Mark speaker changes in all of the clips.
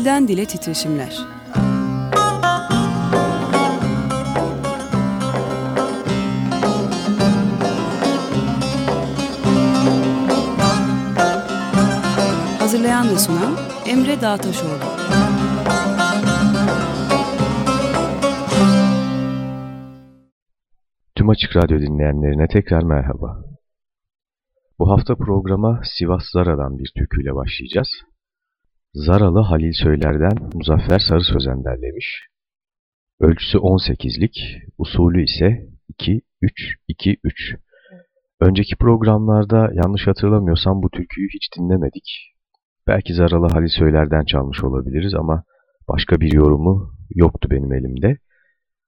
Speaker 1: Dilden Dile Titreşimler Hazırlayan ve sunan Emre Dağtaşoğlu
Speaker 2: Tüm Açık Radyo dinleyenlerine tekrar merhaba. Bu hafta programa Sivas Zara'dan bir türküyle başlayacağız. Zaralı Halil Söyler'den Muzaffer Sarı Sözen derlemiş. Ölçüsü 18'lik, usulü ise 2-3-2-3. Önceki programlarda yanlış hatırlamıyorsam bu türküyü hiç dinlemedik. Belki Zaralı Halil Söyler'den çalmış olabiliriz ama başka bir yorumu yoktu benim elimde.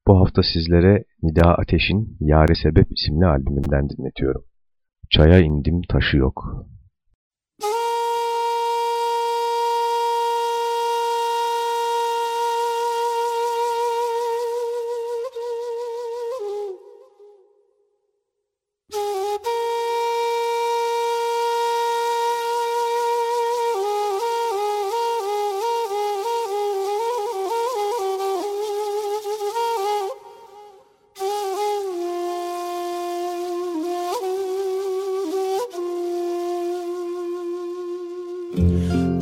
Speaker 2: Bu hafta sizlere Nida Ateş'in Yare Sebep isimli albümünden dinletiyorum. Çaya indim taşı yok.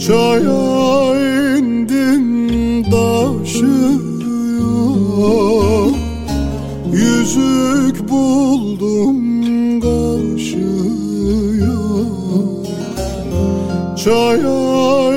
Speaker 3: Çaya indim taşıyor Yüzük buldum kaşıyor Çaya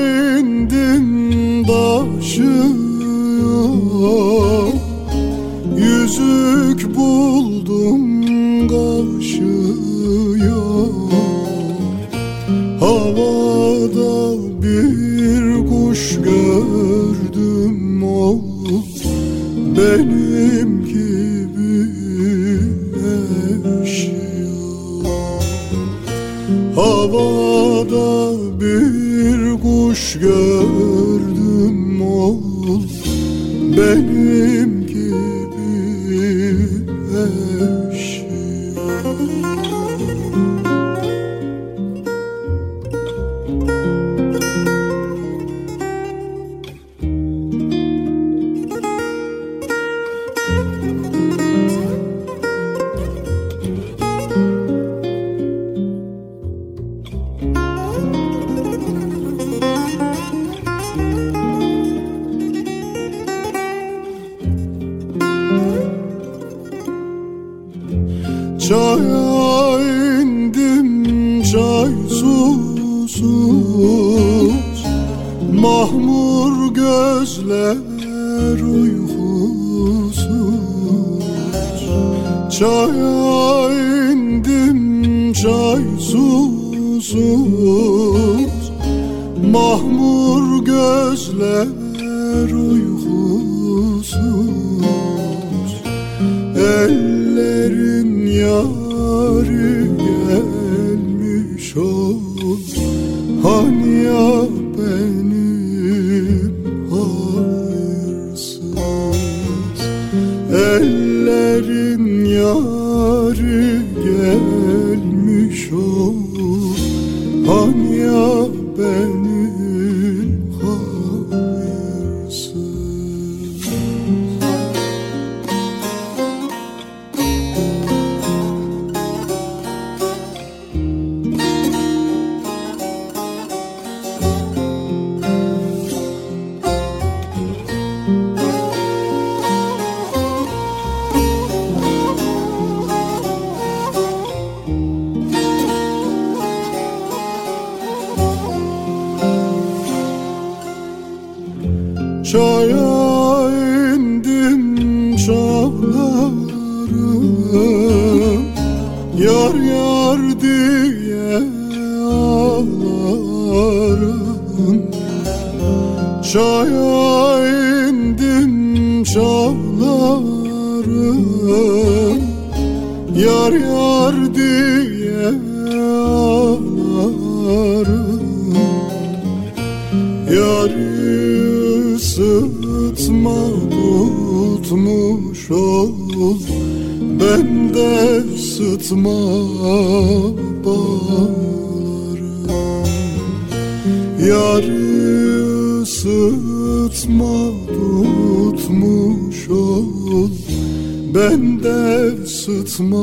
Speaker 3: sıtma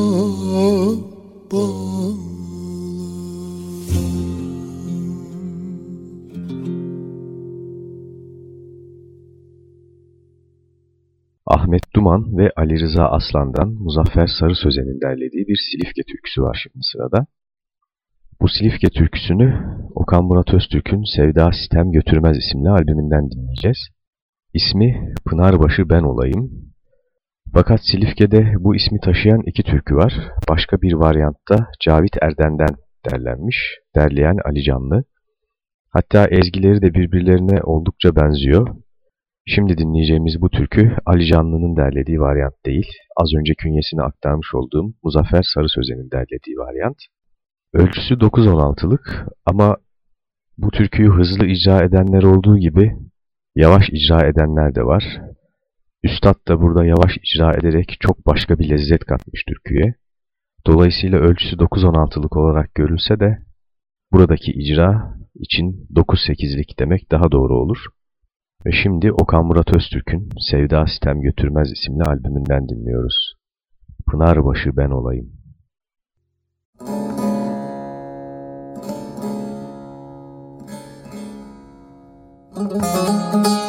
Speaker 3: bağlı
Speaker 2: Ahmet Duman ve Ali Rıza Aslan'dan Muzaffer Sarı Sözen'in derlediği bir Silifke türküsü var şimdi sırada. Bu Silifke türküsünü Okan Murat Öztürk'ün Sevda Sistem Götürmez isimli albümünden dinleyeceğiz. İsmi Pınarbaşı Ben Olayım. Fakat Silifke'de bu ismi taşıyan iki türkü var. Başka bir varyantta Cavit Erden'den derlenmiş, derleyen Ali Canlı. Hatta ezgileri de birbirlerine oldukça benziyor. Şimdi dinleyeceğimiz bu türkü Ali Canlı'nın derlediği varyant değil, az önce künyesini aktarmış olduğum Muzaffer Sarı Sözen'in derlediği varyant. Ölçüsü 9-16'lık ama bu türküyü hızlı icra edenler olduğu gibi yavaş icra edenler de var. Üstad da burada yavaş icra ederek çok başka bir lezzet katmış türküye. Dolayısıyla ölçüsü 9-16'lık olarak görülse de buradaki icra için 9-8'lik demek daha doğru olur. Ve şimdi Okan Murat Öztürk'ün Sevda Sistem Götürmez isimli albümünden dinliyoruz. Pınarbaşı ben olayım. Müzik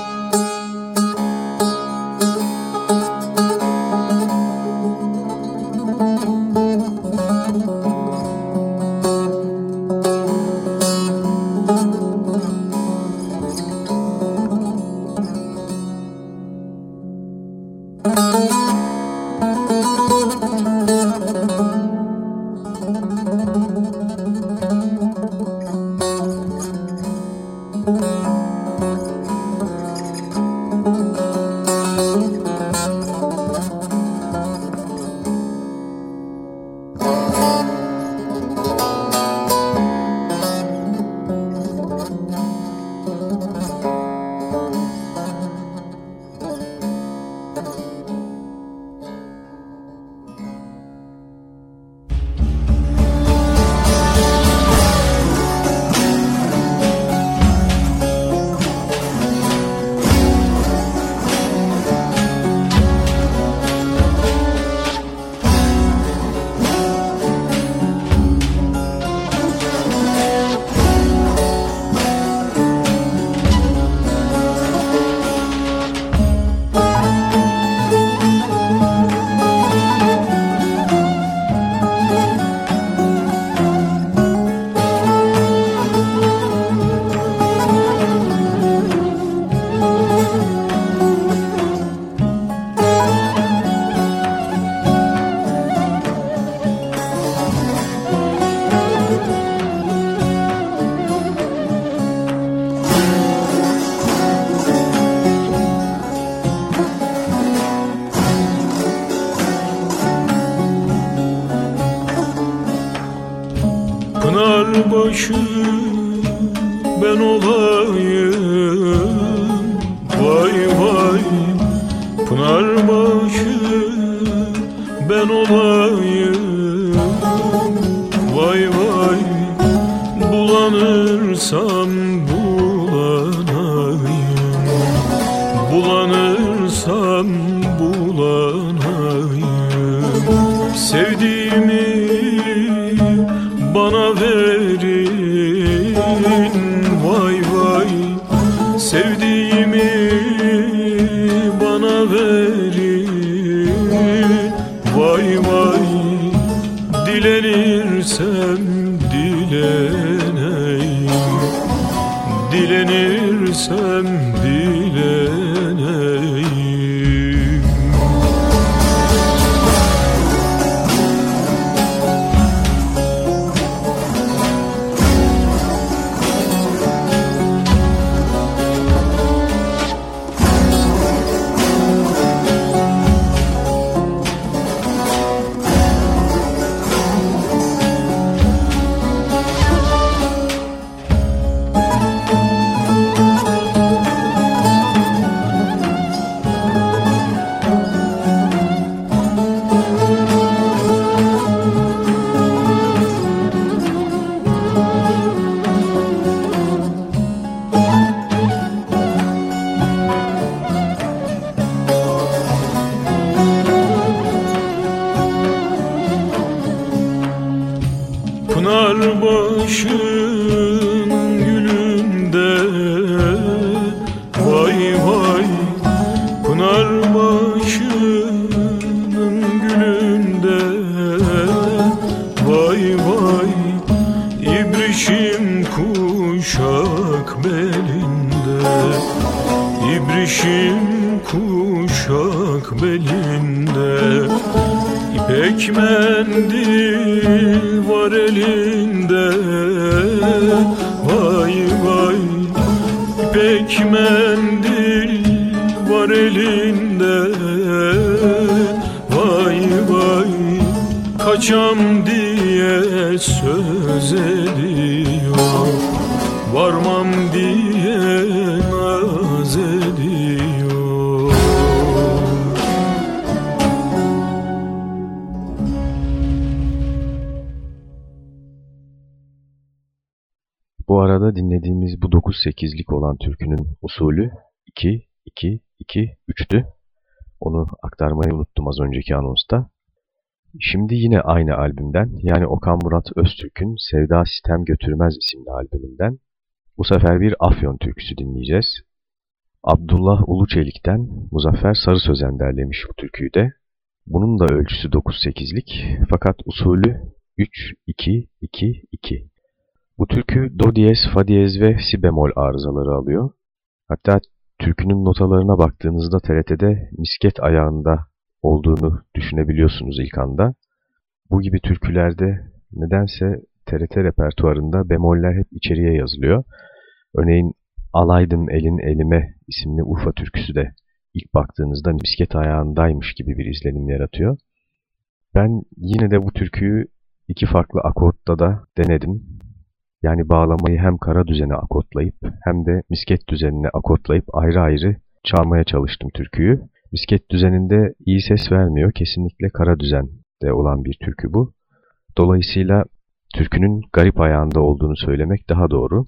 Speaker 4: kuşak belinde İpek mendil var elinde. Vay vay İpek mendil var elinde. Vay vay Kaçam diye söz ediyor. Varmam diye
Speaker 2: Dinlediğimiz bu 9-8'lik olan türkünün usulü 2-2-2-3'tü. Onu aktarmayı unuttum az önceki anonsta. Şimdi yine aynı albümden yani Okan Murat Öztürk'ün Sevda Sistem Götürmez isimli albümünden bu sefer bir Afyon türküsü dinleyeceğiz. Abdullah Uluçelik'ten Muzaffer Sarı Sözen derlemiş bu türküyü de. Bunun da ölçüsü 9-8'lik fakat usulü 3-2-2-2. Bu türkü do diyez, fa diyez ve si bemol arızaları alıyor. Hatta türkünün notalarına baktığınızda TRT'de misket ayağında olduğunu düşünebiliyorsunuz ilk anda. Bu gibi türkülerde nedense TRT repertuarında bemoller hep içeriye yazılıyor. Örneğin Alaydım Elin Elime isimli Urfa türküsü de ilk baktığınızda misket ayağındaymış gibi bir izlenim yaratıyor. Ben yine de bu türküyü iki farklı akortta da denedim. Yani bağlamayı hem kara düzene akortlayıp hem de misket düzenine akortlayıp ayrı ayrı çalmaya çalıştım türküyü. Misket düzeninde iyi ses vermiyor. Kesinlikle kara düzende olan bir türkü bu. Dolayısıyla türkünün garip ayağında olduğunu söylemek daha doğru.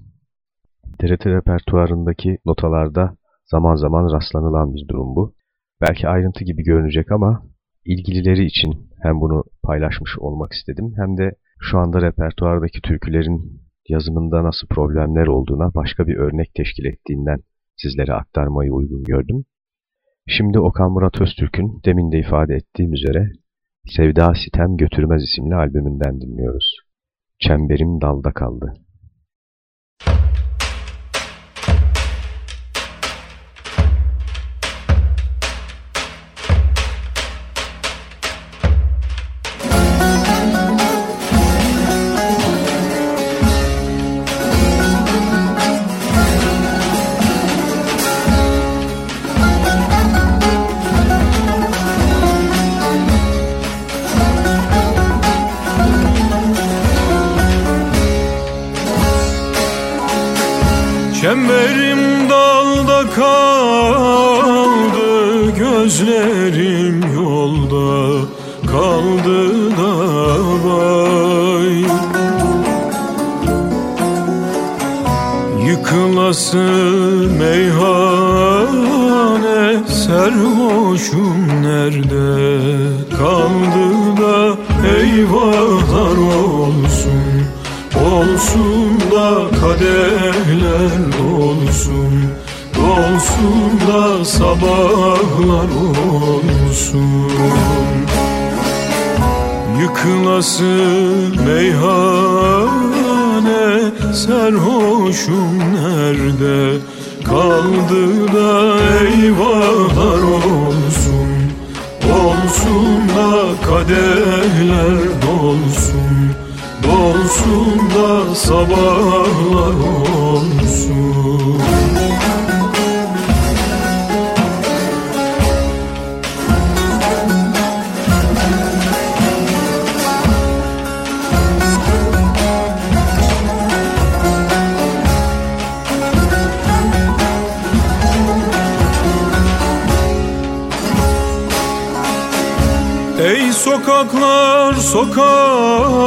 Speaker 2: TRT repertuarındaki notalarda zaman zaman rastlanılan bir durum bu. Belki ayrıntı gibi görünecek ama ilgilileri için hem bunu paylaşmış olmak istedim hem de şu anda repertuardaki türkülerin yazımında nasıl problemler olduğuna başka bir örnek teşkil ettiğinden sizlere aktarmayı uygun gördüm. Şimdi Okan Murat Öztürk'ün demin de ifade ettiğim üzere Sevda Sitem Götürmez isimli albümünden dinliyoruz. Çemberim dalda kaldı.
Speaker 4: Serhoşum nerede? Kaldı da eyvahlar olsun. Olsun da kadehler dolsun. Dolsun da sabahlar olsun sokaklar sokaklar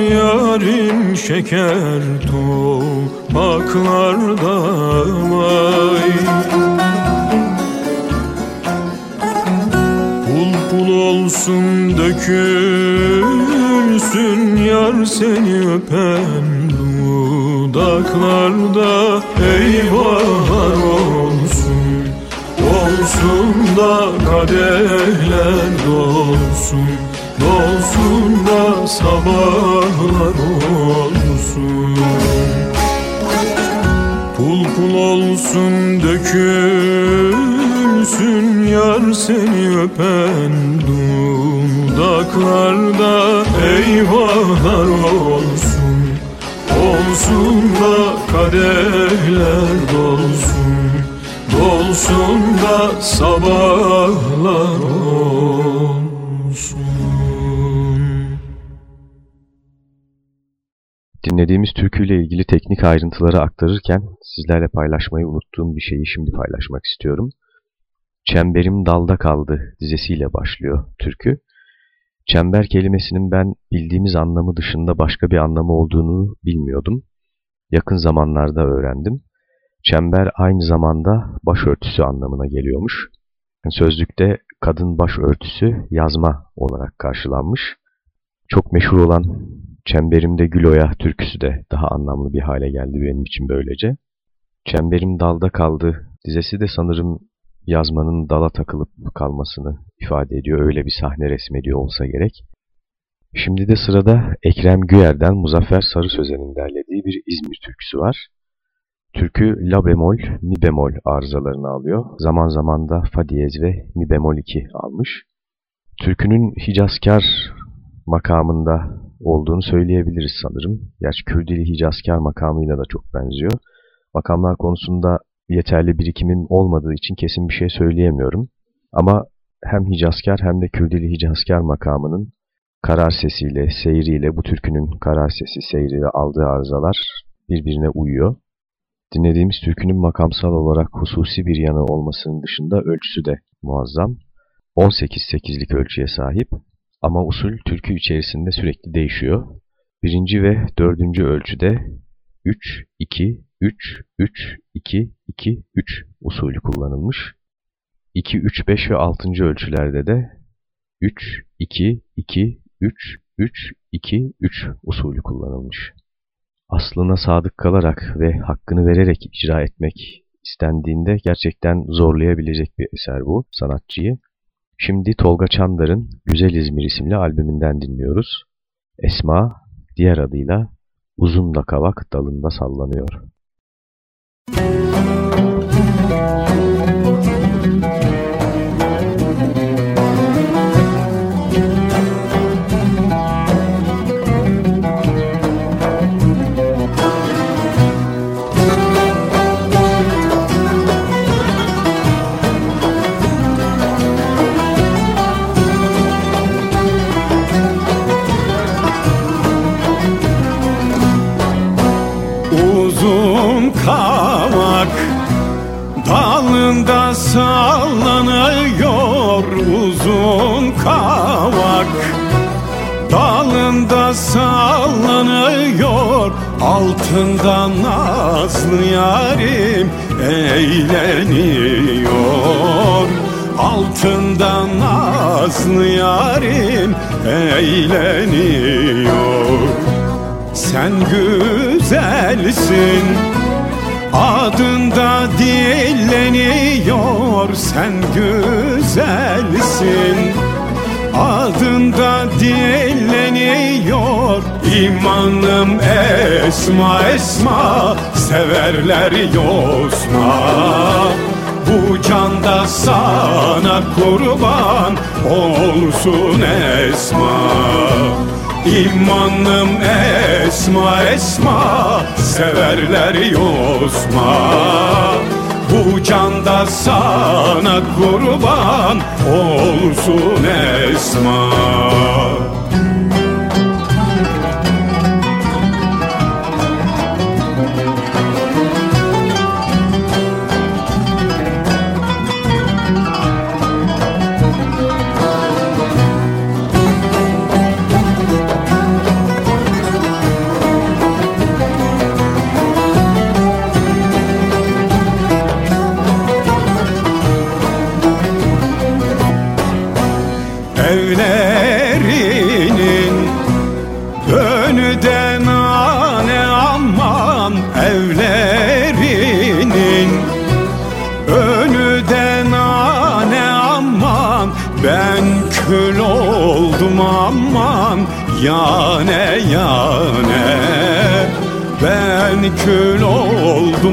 Speaker 4: yarim şeker topaklarda vay Pul pul olsun dökülsün yar seni öpen dudaklarda. Olsun da kadehler dolsun Dolsun da sabahlar olsun. Pul pul olsun dökülsün yar seni öpen dudaklarda eyvahlar olsun. Olsun da kadehler dolsun Dolsun da sabahlar olsun
Speaker 2: Dinlediğimiz türküyle ilgili teknik ayrıntıları aktarırken sizlerle paylaşmayı unuttuğum bir şeyi şimdi paylaşmak istiyorum. Çemberim dalda kaldı dizesiyle başlıyor türkü. Çember kelimesinin ben bildiğimiz anlamı dışında başka bir anlamı olduğunu bilmiyordum. Yakın zamanlarda öğrendim. Çember aynı zamanda başörtüsü anlamına geliyormuş. Sözlükte kadın başörtüsü yazma olarak karşılanmış. Çok meşhur olan Çemberimde Gül Oya türküsü de daha anlamlı bir hale geldi benim için böylece. Çemberim dalda kaldı dizesi de sanırım yazmanın dala takılıp kalmasını ifade ediyor. Öyle bir sahne resmediyor olsa gerek. Şimdi de sırada Ekrem Güyer'den Muzaffer Sarı Sözen'in derlediği bir İzmir türküsü var. Türkü la bemol, mi bemol arızalarını alıyor. Zaman zaman da fa diyez ve mi bemol 2 almış. Türkünün Hicazkar makamında olduğunu söyleyebiliriz sanırım. Gerçi Kürdili Hicazkar makamıyla da çok benziyor. Makamlar konusunda yeterli birikimim olmadığı için kesin bir şey söyleyemiyorum. Ama hem Hicazkar hem de Kürdili Hicazkar makamının karar sesiyle, seyriyle, bu türkünün karar sesi, seyriyle aldığı arızalar birbirine uyuyor. Dinlediğimiz türkünün makamsal olarak hususi bir yanı olmasının dışında ölçüsü de muazzam. 18-8'lik ölçüye sahip ama usul türkü içerisinde sürekli değişiyor. Birinci ve dördüncü ölçüde 3, 2, 3, 3, 2, 2, 3 usulü kullanılmış. 2, 3, 5 ve 6. ölçülerde de 3, 2, 2, 3, 3, 2, 3 usulü kullanılmış. Aslına sadık kalarak ve hakkını vererek icra etmek istendiğinde gerçekten zorlayabilecek bir eser bu sanatçıyı. Şimdi Tolga Çandar'ın Güzel İzmir isimli albümünden dinliyoruz. Esma, diğer adıyla Uzun da Kavak Dalında Sallanıyor. Müzik
Speaker 5: altından nazlı yarim eğleniyor. Altından nazlı yarim eğleniyor. Sen güzelsin Adında dilleniyor. Sen güzelsin Adında dilleniyor imanım esma esma Severler yosma. Bu canda sana kurban olsun esma. İmanım esma esma Severler yosma Bu canda sana kurban olsun esma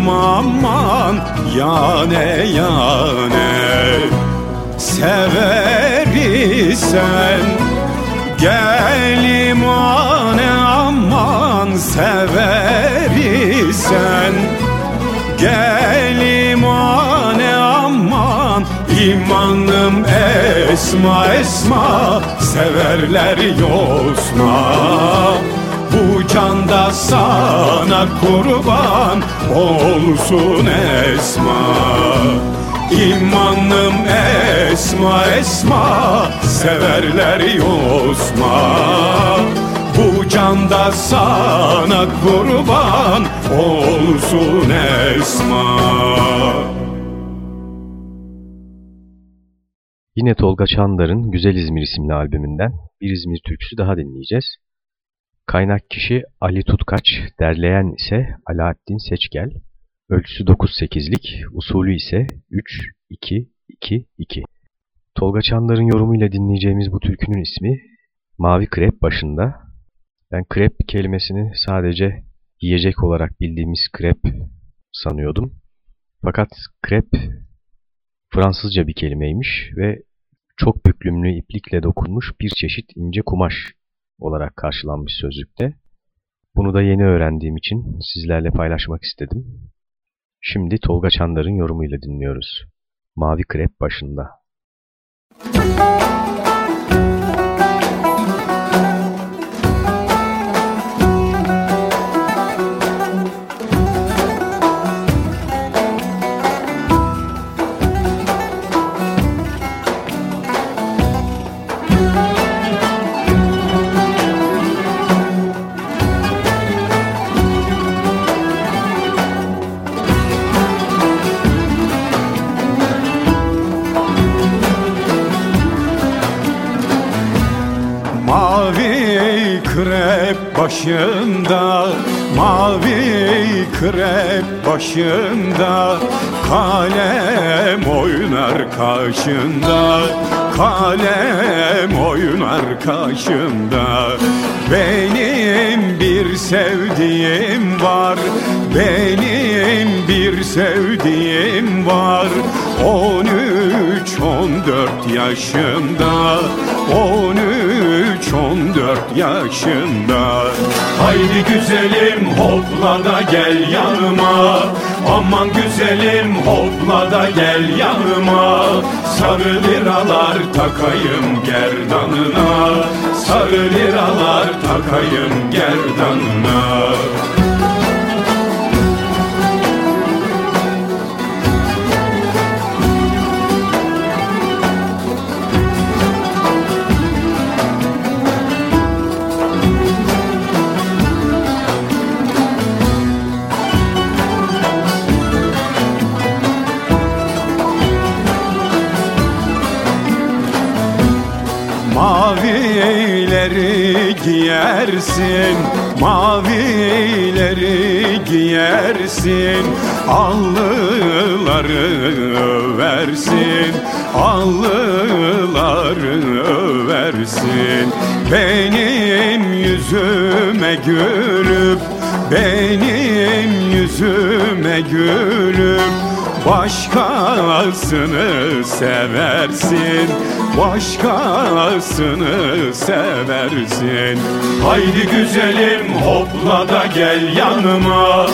Speaker 6: oldum aman yane yane. Severi sen Gel imane aman severi sen Gel imane aman imanım esma esma Severler yosma Bu canda sana kurban olsun esma. İmanım esma esma Severler yosma. Bu canda sana kurban olsun esma.
Speaker 5: Yine Tolga Çandar'ın Güzel İzmir isimli albümünden bir İzmir türküsü daha dinleyeceğiz. Kaynak kişi Ali Tutkaç, derleyen ise Alaaddin Seçgel. Ölçüsü 9-8'lik, usulü ise 3-2-2-2. Tolga Çandar'ın yorumuyla dinleyeceğimiz bu türkünün ismi Mavi Krep başında. Ben krep kelimesini sadece yiyecek olarak bildiğimiz krep sanıyordum. Fakat krep Fransızca bir kelimeymiş ve çok büklümlü iplikle dokunmuş bir çeşit ince kumaş olarak karşılanmış sözlükte. Bunu da yeni öğrendiğim için sizlerle paylaşmak istedim. Şimdi Tolga Çandar'ın yorumuyla dinliyoruz. Mavi Krep başında. Müzik başında Mavi krep başında Kalem oynar kaşında Kalem oynar kaşında Benim bir sevdiğim var Benim bir sevdiğim var Onu 14 yaşımda 13 14 yaşımda Haydi güzelim hopla da gel yanıma Aman güzelim hopla da gel yanıma. Sarı liralar takayım gerdanına Sarı liralar takayım gerdanına. Giyersin Mavileri giyersin Allıları versin Allıları versin Benim yüzüme gülüp Benim yüzüme gülüp Başkasını seversin Başkasını seversin. Haydi güzelim hopla da gel yanıma.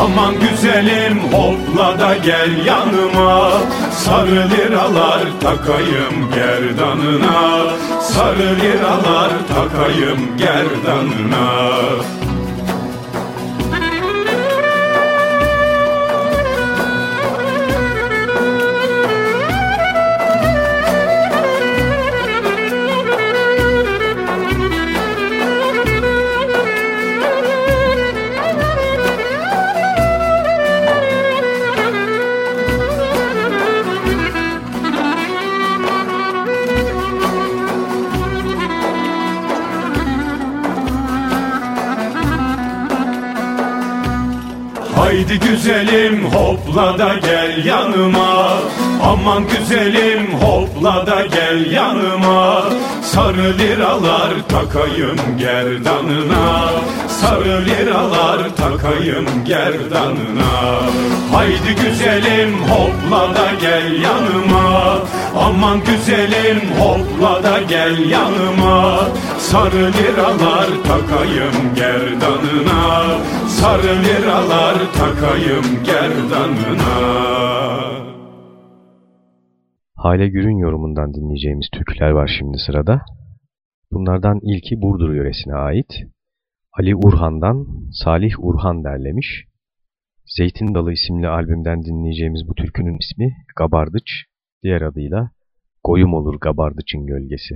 Speaker 5: Aman güzelim hopla da gel yanıma. Sarı liralar takayım gerdanına. Sarı liralar takayım gerdanına Haydi güzelim hopla da gel yanıma. Aman güzelim hopla da gel yanıma. Sarı liralar takayım gerdanına. Sarı liralar takayım gerdanına. Haydi güzelim hopla da gel yanıma. Aman güzelim hopla da gel yanıma. Sarı liralar takayım gerdanına Sarı liralar takayım gerdanına
Speaker 2: Hale Gür'ün yorumundan dinleyeceğimiz türküler var şimdi sırada. Bunlardan ilki Burdur yöresine ait. Ali Urhan'dan Salih Urhan derlemiş. Zeytin Dalı isimli albümden dinleyeceğimiz bu türkünün ismi Gabardıç, diğer adıyla Goyum olur Gabardıç'ın gölgesi.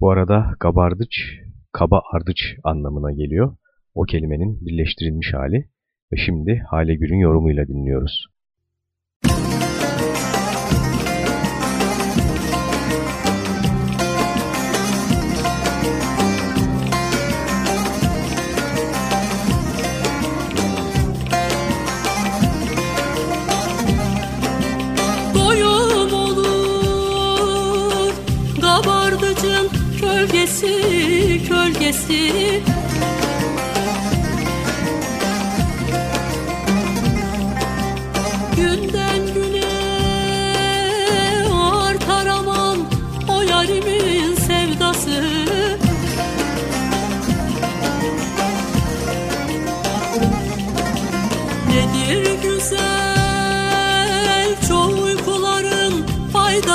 Speaker 2: Bu arada Gabardıç, kaba ardıç anlamına geliyor. O kelimenin birleştirilmiş hali ve şimdi Hale Gür'ün yorumuyla dinliyoruz.
Speaker 7: Doyum olur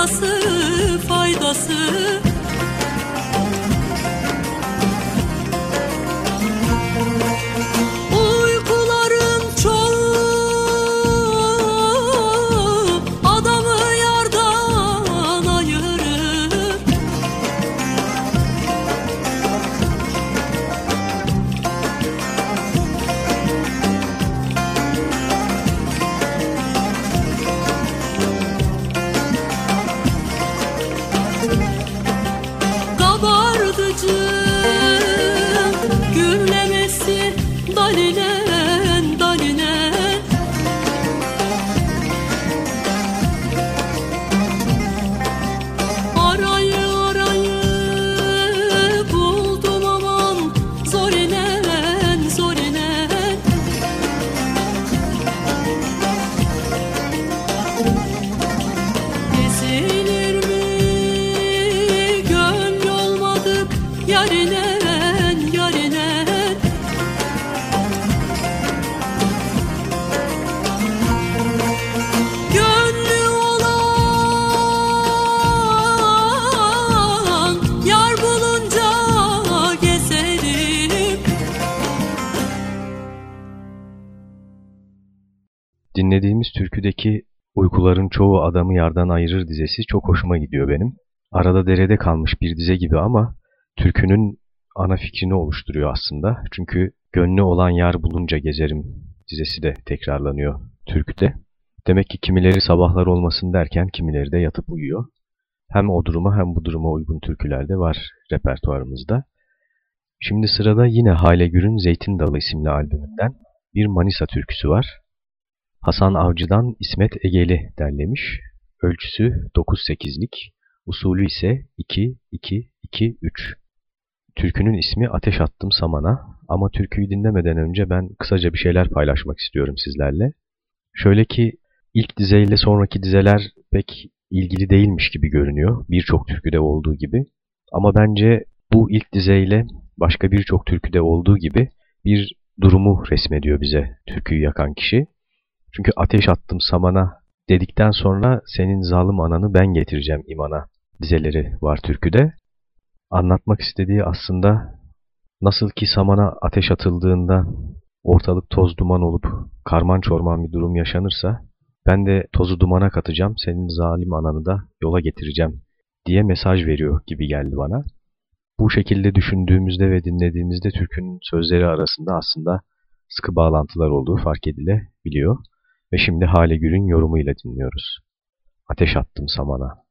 Speaker 7: faydası adamı yardan ayırır
Speaker 2: dizesi çok hoşuma gidiyor benim. Arada derede kalmış bir dize gibi ama türkünün ana fikrini oluşturuyor aslında. Çünkü gönlü olan yar bulunca gezerim dizesi de tekrarlanıyor türküde. Demek ki kimileri sabahlar olmasın derken kimileri de yatıp uyuyor. Hem o duruma hem bu duruma uygun türküler de var repertuarımızda. Şimdi sırada yine Hale Gür'ün Zeytin Dalı isimli albümünden bir Manisa türküsü var. Hasan Avcı'dan İsmet Egeli derlemiş. Ölçüsü 9-8'lik, usulü ise 2-2-2-3. Türkünün ismi Ateş Attım Samana ama türküyü dinlemeden önce ben kısaca bir şeyler paylaşmak istiyorum sizlerle. Şöyle ki ilk dizeyle sonraki dizeler pek ilgili değilmiş gibi görünüyor. Birçok türküde olduğu gibi. Ama bence bu ilk dizeyle başka birçok türküde olduğu gibi bir durumu resmediyor bize türküyü yakan kişi. Çünkü ateş attım samana dedikten sonra senin zalim ananı ben getireceğim imana dizeleri var türküde. Anlatmak istediği aslında nasıl ki samana ateş atıldığında ortalık toz duman olup karman çorman bir durum yaşanırsa ben de tozu dumana katacağım senin zalim ananı da yola getireceğim diye mesaj veriyor gibi geldi bana. Bu şekilde düşündüğümüzde ve dinlediğimizde türkünün sözleri arasında aslında sıkı bağlantılar olduğu fark edilebiliyor. Ve şimdi Hale Gür'ün yorumuyla dinliyoruz. Ateş attım samana.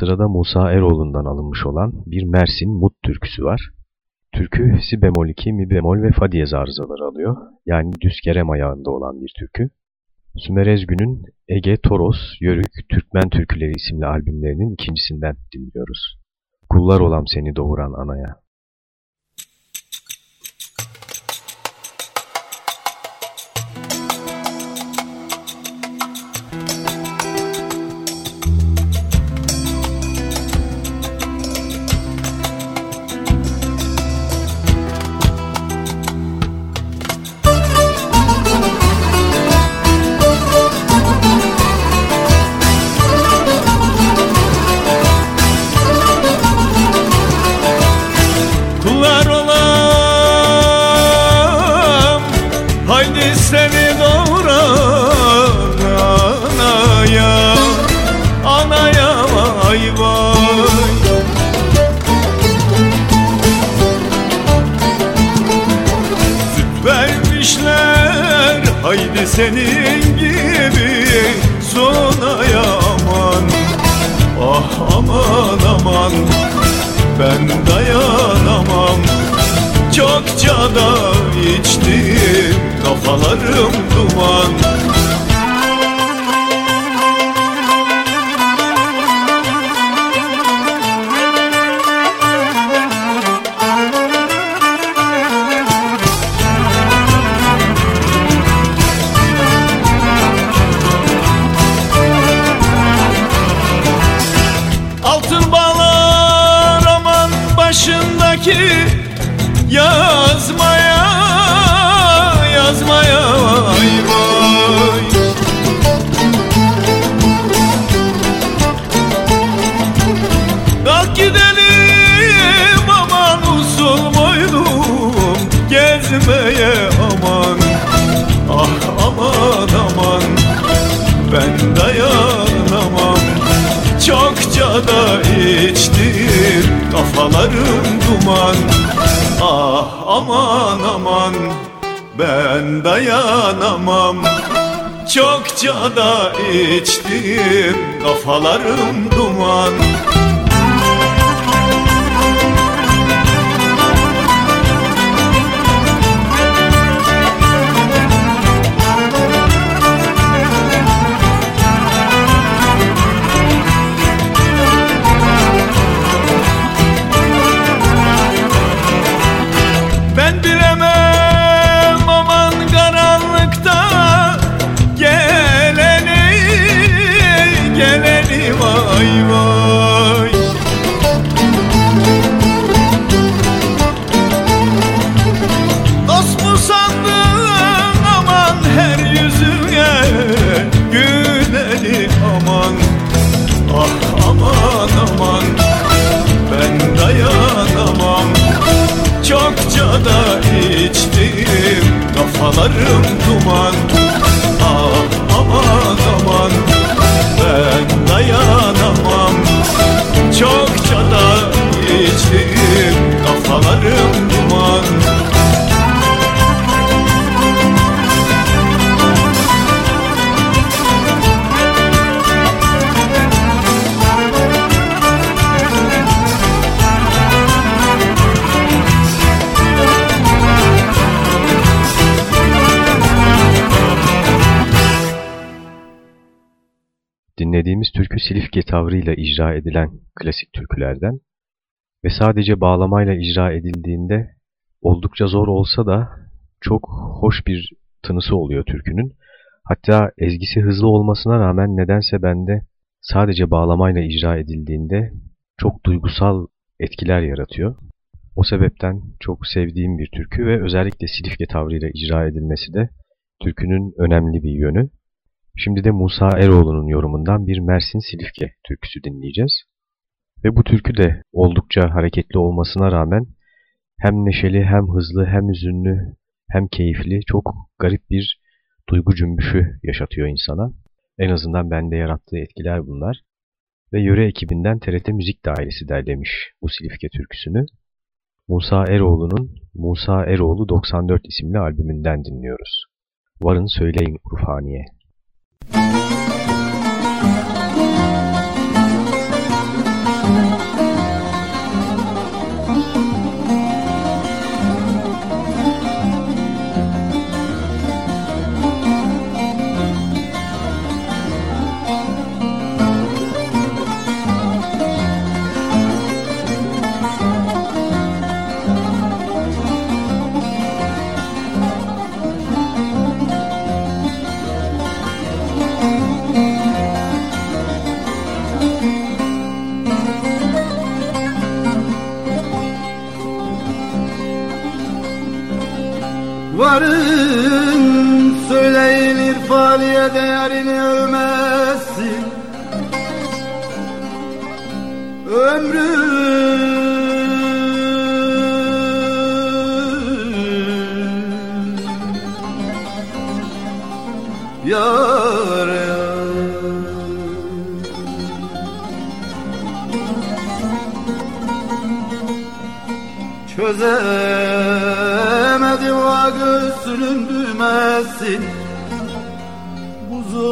Speaker 8: Sırada Musa Eroğlu'ndan alınmış olan bir Mersin Mut türküsü var. Türkü si bemol 2, mi bemol ve fa diyez arızaları alıyor. Yani düz kerem ayağında olan bir türkü. Sümer Ezgün'ün Ege, Toros, Yörük, Türkmen Türküleri isimli albümlerinin ikincisinden dinliyoruz. Kullar olam seni doğuran anaya.
Speaker 2: Tavrıyla icra edilen klasik türkülerden ve sadece bağlamayla icra edildiğinde oldukça zor olsa da çok hoş bir tınısı oluyor türkünün. Hatta ezgisi hızlı olmasına rağmen nedense bende sadece bağlamayla icra edildiğinde çok duygusal etkiler yaratıyor. O sebepten çok sevdiğim bir türkü ve özellikle Silifke tavrıyla icra edilmesi de türkünün önemli bir yönü. Şimdi de Musa Eroğlu'nun yorumundan bir Mersin Silifke türküsü dinleyeceğiz. Ve bu türkü de oldukça hareketli olmasına rağmen hem neşeli hem hızlı hem üzünlü hem keyifli çok garip bir duygu cümbüşü yaşatıyor insana. En azından bende yarattığı etkiler bunlar. Ve yöre ekibinden TRT Müzik Dairesi derlemiş bu Silifke türküsünü. Musa Eroğlu'nun Musa Eroğlu 94 isimli albümünden dinliyoruz. Varın söyleyin Urfaniye.
Speaker 9: Thank you. İrfaniye değerini övmezsin. Ömrü Yar yar. Çözemedim o göğsünün düğmesin Buzu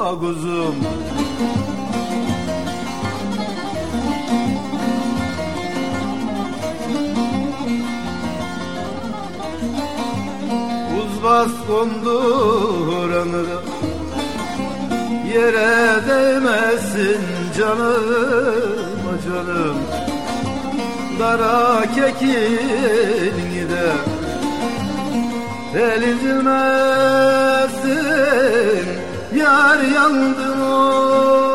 Speaker 9: aguzum Buz bas konduranı Yere değmesin canım canım. Dara kekilini de Elin dilmezsin Yar yandım o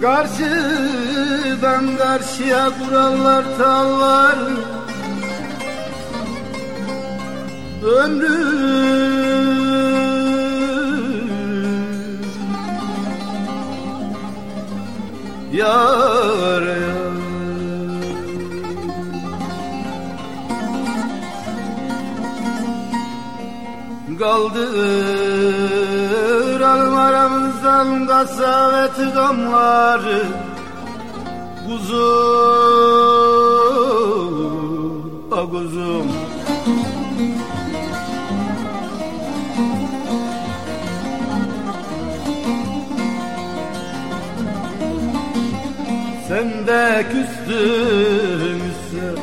Speaker 9: Karşıdan karşıya kurallar tallar Ömrü Yar yar Kaldıralım aramızdan kasaveti damları Kuzu aguzum Sen de küstün ise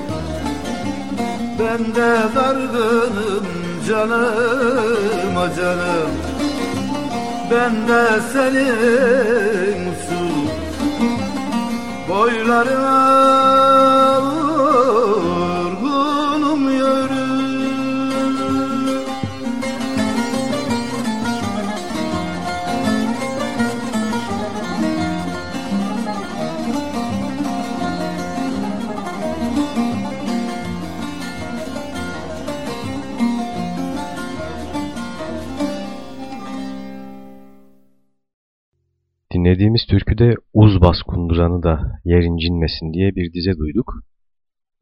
Speaker 9: Ben de dargınım canım canım Ben de senin usul boylarına
Speaker 2: Dinlediğimiz türküde uz bas kunduranı da yer incinmesin diye bir dize duyduk.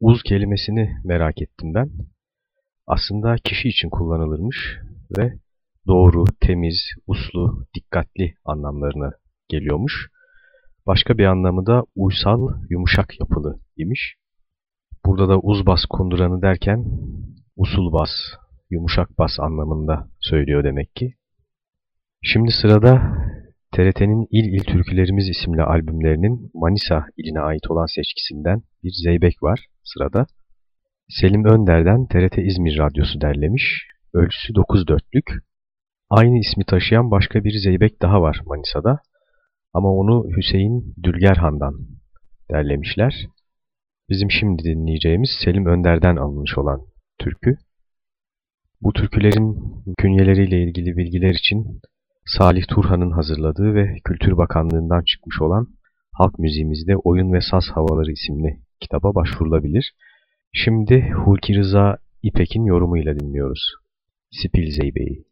Speaker 2: Uz kelimesini merak ettim ben. Aslında kişi için kullanılırmış ve doğru, temiz, uslu, dikkatli anlamlarına geliyormuş. Başka bir anlamı da uysal, yumuşak yapılı imiş. Burada da uz bas kunduranı derken usul bas, yumuşak bas anlamında söylüyor demek ki. Şimdi sırada TRT'nin İl İl Türkülerimiz isimli albümlerinin Manisa iline ait olan seçkisinden bir zeybek var sırada. Selim Önder'den TRT İzmir Radyosu derlemiş. Ölçüsü 9 dörtlük. Aynı ismi taşıyan başka bir zeybek daha var Manisa'da. Ama onu Hüseyin Dülgerhan'dan derlemişler. Bizim şimdi dinleyeceğimiz Selim Önder'den alınmış olan türkü. Bu türkülerin künyeleriyle ilgili bilgiler için Salih Turhan'ın hazırladığı ve Kültür Bakanlığı'ndan çıkmış olan Halk Müziğimizde Oyun ve Saz Havaları isimli kitaba başvurulabilir. Şimdi Hulki Rıza İpek'in yorumuyla dinliyoruz. Sipil Zeybe'yi.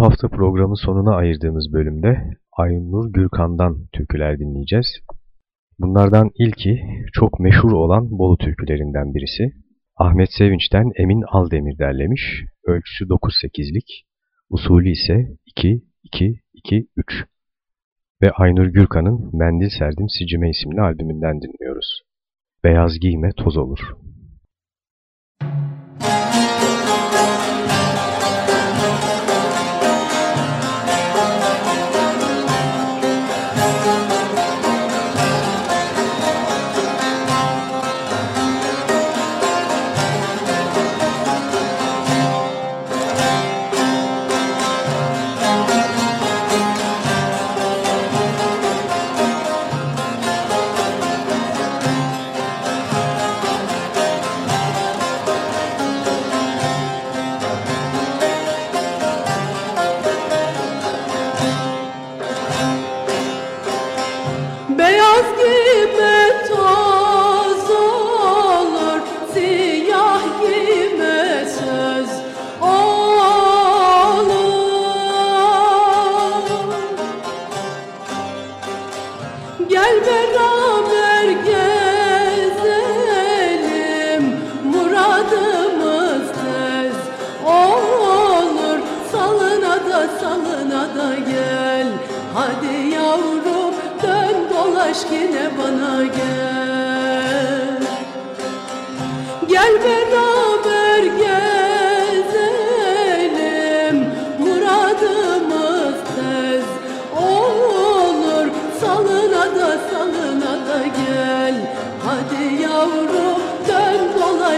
Speaker 2: Bu hafta programın sonuna ayırdığımız bölümde Aynur Gürkan'dan türküler dinleyeceğiz. Bunlardan ilki çok meşhur olan Bolu türkülerinden birisi. Ahmet Sevinç'ten Emin Aldemir derlemiş. Ölçüsü 9-8'lik, usulü ise 2-2-2-3. Ve Aynur Gürkan'ın Mendil Serdim Sicime isimli albümünden dinliyoruz. Beyaz giyme toz olur.
Speaker 7: Salına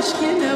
Speaker 7: da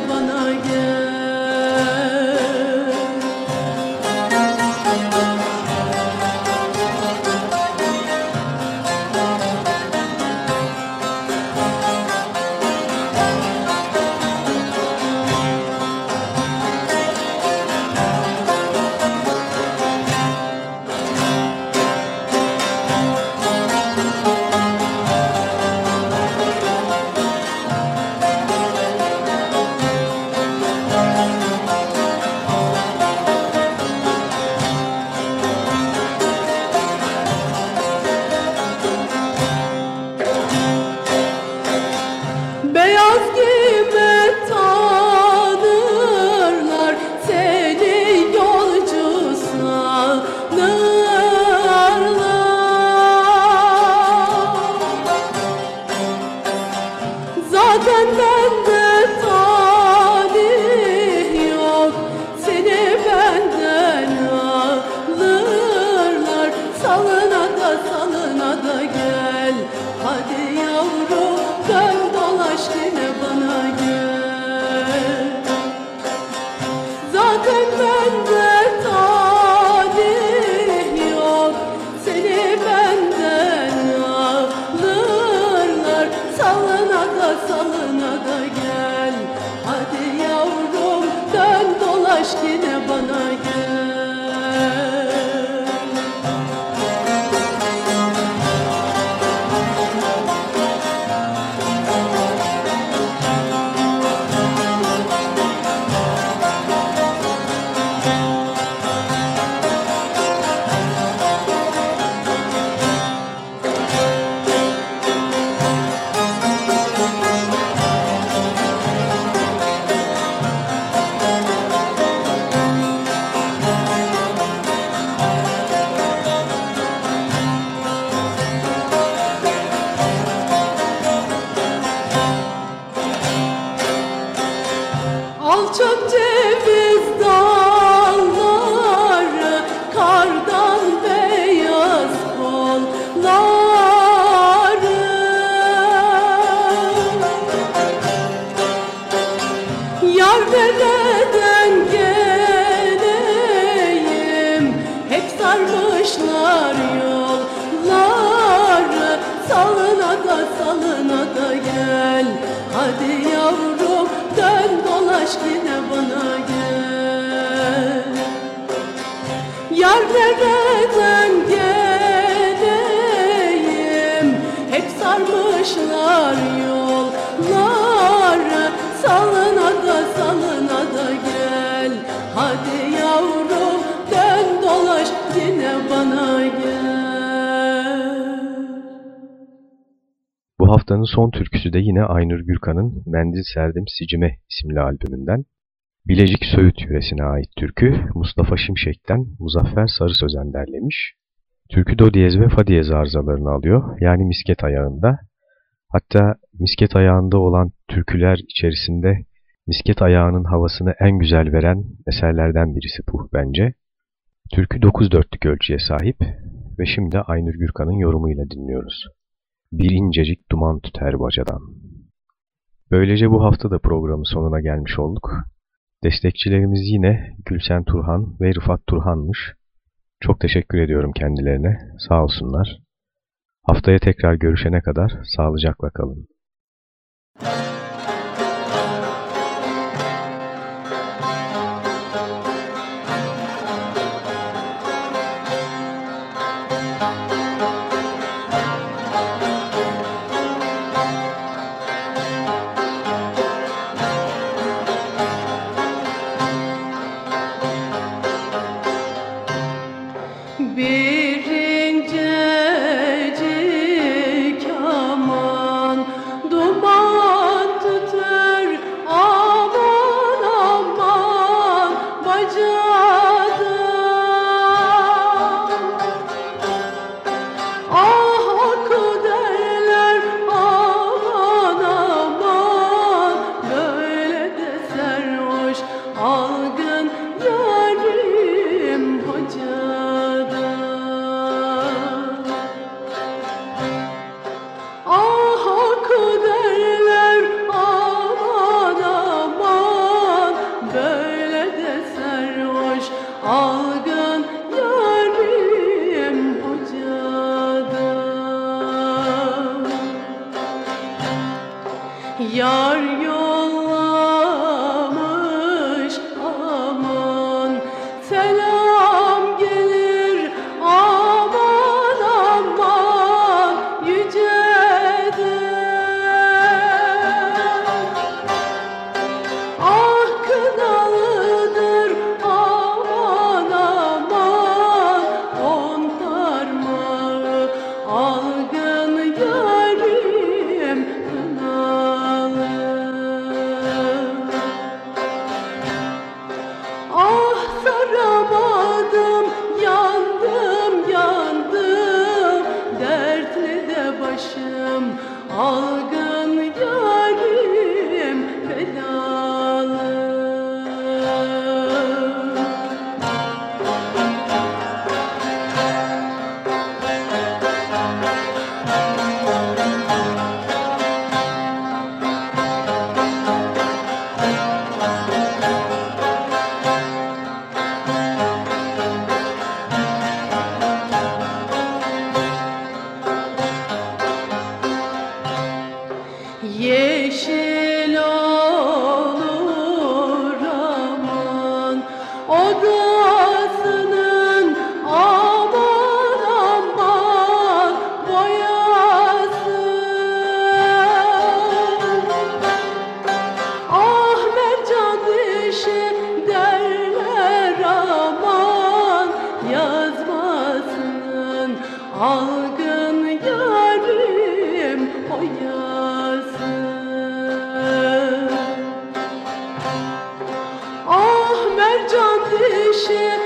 Speaker 7: haftanın son türküsü de yine Aynur Gürkan'ın Mendil Serdim Sicime isimli albümünden. Bilecik Söğüt yöresine ait türkü Mustafa Şimşek'ten Muzaffer Sarı Sözen derlemiş. Türkü do diyez ve fa diyez arızalarını alıyor yani misket ayağında. Hatta misket ayağında olan türküler içerisinde misket ayağının havasını en güzel veren eserlerden birisi bu bence. Türkü 9 dörtlük ölçüye sahip ve şimdi Aynur Gürkan'ın yorumuyla dinliyoruz. Bir incecik duman tüter bacadan. Böylece bu hafta da programın sonuna gelmiş olduk. Destekçilerimiz yine Gülsen Turhan ve Rıfat Turhan'mış. Çok teşekkür ediyorum kendilerine. Sağ olsunlar. Haftaya tekrar görüşene kadar sağlıcakla kalın.
Speaker 1: düşe